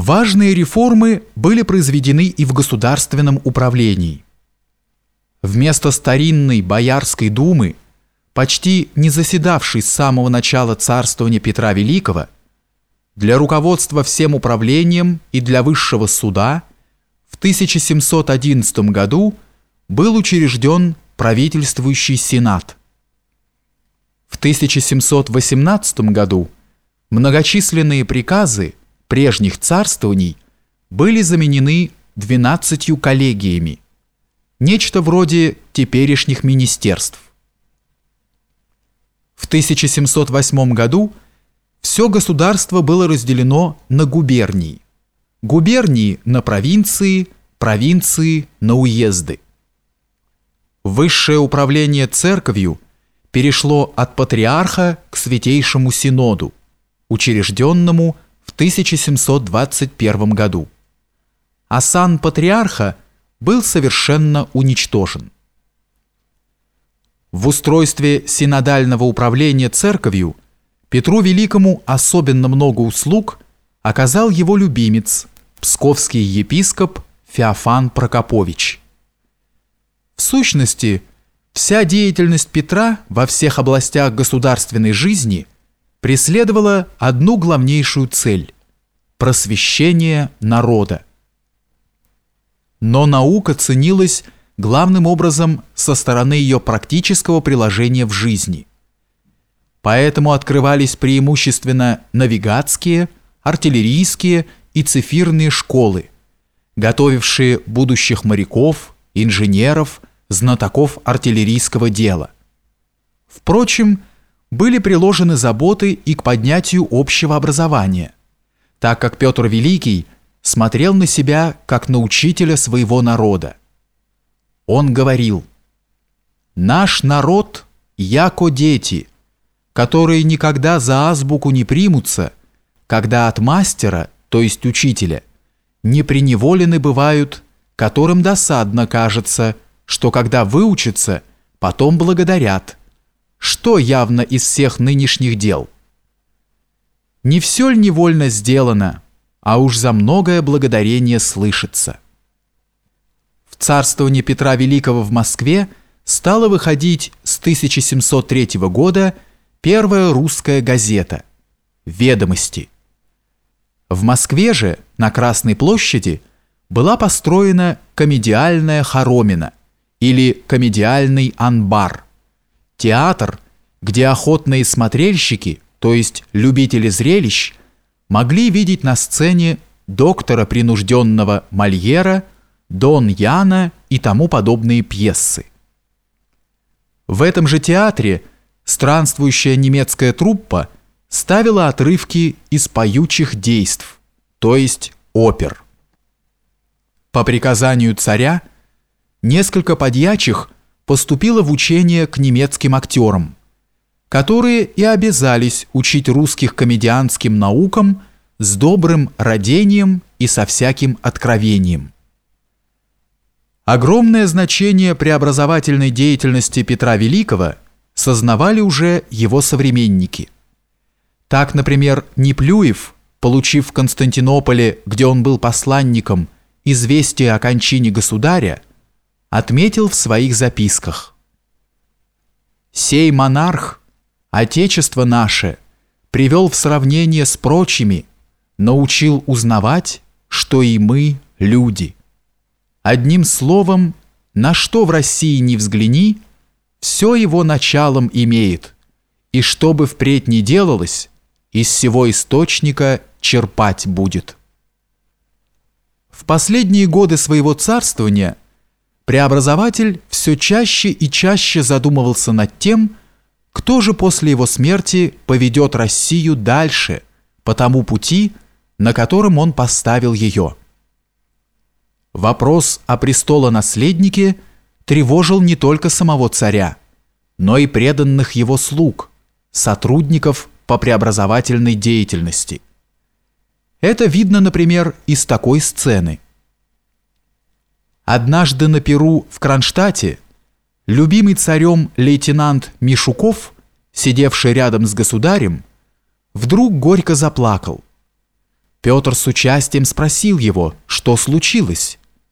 Важные реформы были произведены и в государственном управлении. Вместо старинной Боярской думы, почти не заседавшей с самого начала царствования Петра Великого, для руководства всем управлением и для высшего суда в 1711 году был учрежден правительствующий сенат. В 1718 году многочисленные приказы прежних царствований были заменены двенадцатью коллегиями, нечто вроде теперешних министерств. В 1708 году все государство было разделено на губернии, губернии на провинции, провинции на уезды. Высшее управление церковью перешло от патриарха к Святейшему Синоду, учрежденному в 1721 году. А сан патриарха был совершенно уничтожен. В устройстве синодального управления церковью Петру Великому особенно много услуг оказал его любимец, псковский епископ Феофан Прокопович. В сущности, вся деятельность Петра во всех областях государственной жизни – преследовала одну главнейшую цель – просвещение народа. Но наука ценилась главным образом со стороны ее практического приложения в жизни. Поэтому открывались преимущественно навигатские, артиллерийские и цифирные школы, готовившие будущих моряков, инженеров, знатоков артиллерийского дела. Впрочем, были приложены заботы и к поднятию общего образования, так как Петр Великий смотрел на себя как на учителя своего народа. Он говорил, «Наш народ, яко дети, которые никогда за азбуку не примутся, когда от мастера, то есть учителя, не приневолены бывают, которым досадно кажется, что когда выучатся, потом благодарят» что явно из всех нынешних дел? Не все ли невольно сделано, а уж за многое благодарение слышится. В царствовании Петра Великого в Москве стала выходить с 1703 года первая русская газета «Ведомости». В Москве же, на Красной площади, была построена комедиальная хоромина или комедиальный анбар – Театр, где охотные смотрельщики, то есть любители зрелищ, могли видеть на сцене доктора принужденного Мольера, Дон Яна и тому подобные пьесы. В этом же театре странствующая немецкая труппа ставила отрывки из поючих действ, то есть опер. По приказанию царя несколько подьячих – поступила в учение к немецким актерам, которые и обязались учить русских комедианским наукам с добрым родением и со всяким откровением. Огромное значение преобразовательной деятельности Петра Великого сознавали уже его современники. Так, например, Неплюев, получив в Константинополе, где он был посланником, известие о кончине государя, отметил в своих записках. «Сей монарх, Отечество наше, привел в сравнение с прочими, научил узнавать, что и мы люди. Одним словом, на что в России не взгляни, все его началом имеет, и что бы впредь ни делалось, из всего источника черпать будет». В последние годы своего царствования преобразователь все чаще и чаще задумывался над тем, кто же после его смерти поведет Россию дальше по тому пути, на котором он поставил ее. Вопрос о престолонаследнике тревожил не только самого царя, но и преданных его слуг, сотрудников по преобразовательной деятельности. Это видно, например, из такой сцены – Однажды на Перу в Кронштадте любимый царем лейтенант Петр с участием спросил его, что случилось.